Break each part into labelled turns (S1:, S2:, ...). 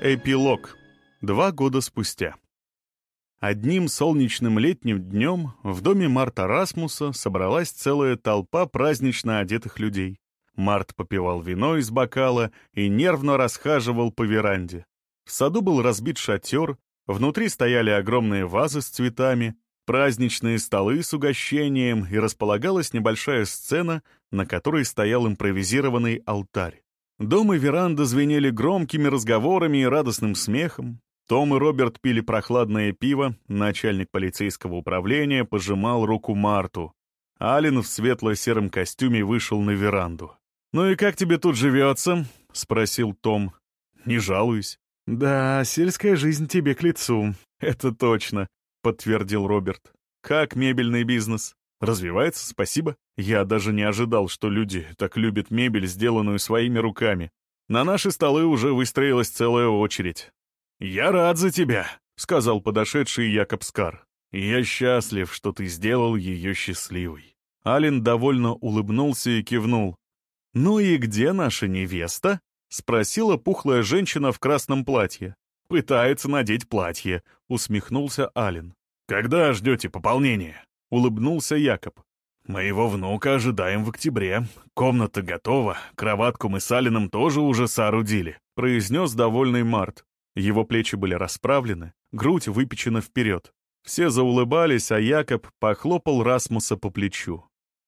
S1: Эпилог. Два года спустя. Одним солнечным летним днем в доме Марта Расмуса собралась целая толпа празднично одетых людей. Март попивал вино из бокала и нервно расхаживал по веранде. В саду был разбит шатер, внутри стояли огромные вазы с цветами, праздничные столы с угощением и располагалась небольшая сцена, на которой стоял импровизированный алтарь. Дом и веранда звенели громкими разговорами и радостным смехом. Том и Роберт пили прохладное пиво, начальник полицейского управления пожимал руку Марту. Ален в светло-сером костюме вышел на веранду. «Ну и как тебе тут живется?» — спросил Том. «Не жалуюсь». «Да, сельская жизнь тебе к лицу, это точно», — подтвердил Роберт. «Как мебельный бизнес?» Развивается, спасибо. Я даже не ожидал, что люди так любят мебель, сделанную своими руками. На наши столы уже выстроилась целая очередь. «Я рад за тебя», — сказал подошедший Якоб Скар. «Я счастлив, что ты сделал ее счастливой». Ален довольно улыбнулся и кивнул. «Ну и где наша невеста?» — спросила пухлая женщина в красном платье. «Пытается надеть платье», — усмехнулся Ален. «Когда ждете пополнения?» — улыбнулся Якоб. «Моего внука ожидаем в октябре. Комната готова, кроватку мы с Алином тоже уже соорудили», — произнес довольный Март. Его плечи были расправлены, грудь выпечена вперед. Все заулыбались, а Якоб похлопал Расмуса по плечу.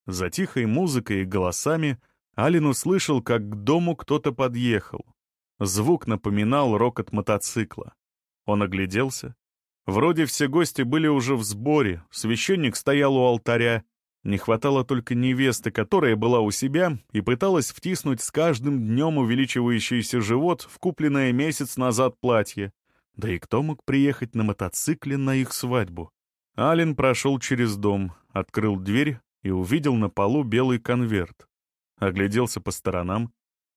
S1: За тихой музыкой и голосами Алин услышал, как к дому кто-то подъехал. Звук напоминал рокот мотоцикла. Он огляделся, Вроде все гости были уже в сборе, священник стоял у алтаря. Не хватало только невесты, которая была у себя и пыталась втиснуть с каждым днем увеличивающийся живот в купленное месяц назад платье. Да и кто мог приехать на мотоцикле на их свадьбу? Ален прошел через дом, открыл дверь и увидел на полу белый конверт. Огляделся по сторонам.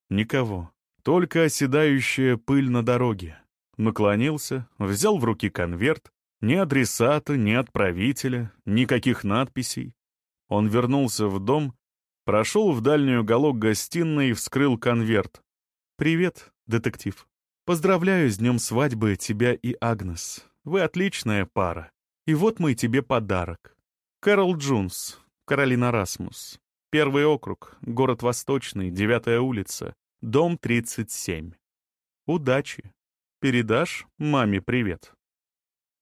S1: Никого. Только оседающая пыль на дороге наклонился, взял в руки конверт, ни адресата, ни отправителя, никаких надписей. Он вернулся в дом, прошел в дальний уголок гостиной и вскрыл конверт. «Привет, детектив. Поздравляю с днем свадьбы тебя и Агнес. Вы отличная пара. И вот мой тебе подарок. Кэрол Джунс, Каролина Расмус. Первый округ, город Восточный, девятая улица, дом 37. Удачи. Передашь маме привет?»